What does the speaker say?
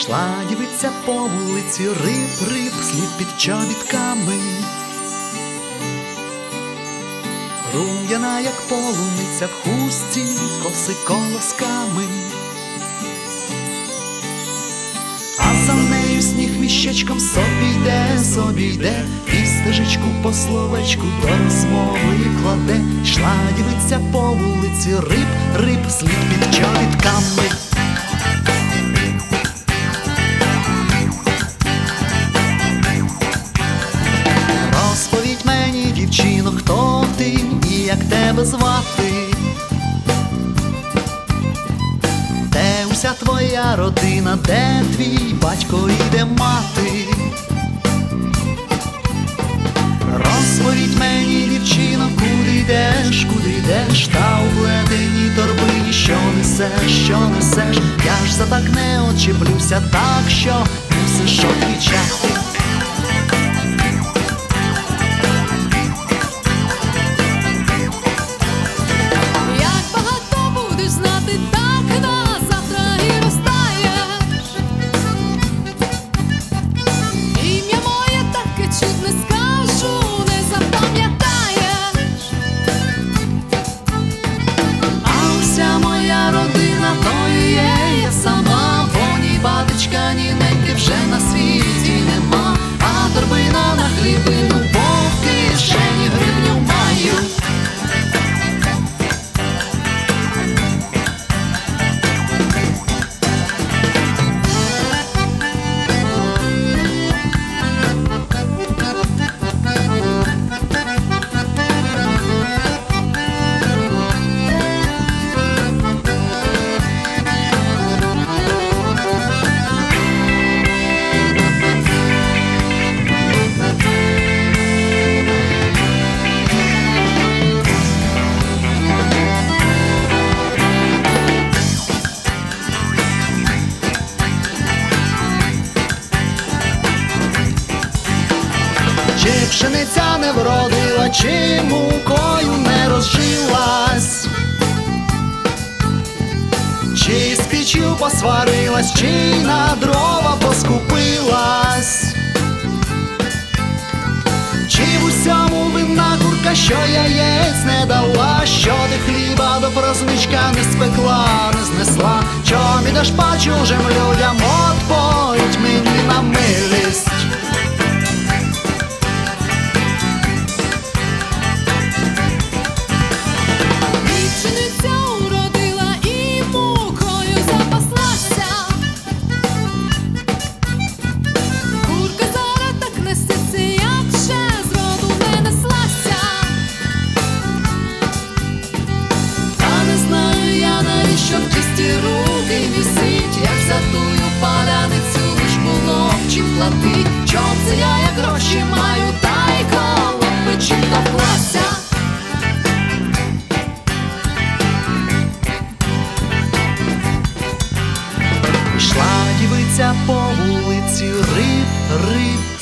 Йшла дівиця по вулиці, риб, риб, слід під чобітками. Рум'яна, як полуниця в хусті, коси колосками. А за нею сніг міщечком собі йде, собі йде, і стежечку по словечку до розмови кладе. Йшла дівиця по вулиці, риб, риб, слід під чобітками. Як тебе звати? Де уся твоя родина, де твій батько і де мати? Розповідь мені, дівчино, куди йдеш, куди йдеш, та у плетеній торбині, що несеш, що несеш, я ж за так не очіплюся, так що мусиш отвічати. Пшениця не вродила, чи мукою не розжилась, чи з пічю посварилась, чи на дрова поскупилась, чи в усьому винна курка, що яєць не дала, що ти хліба до просничка не спекла, не знесла, що віддаш по чужим людям, золотий, чом це я як гроші маю, та й коло печі клася. Йшла дівиця по вулиці, риб, риб.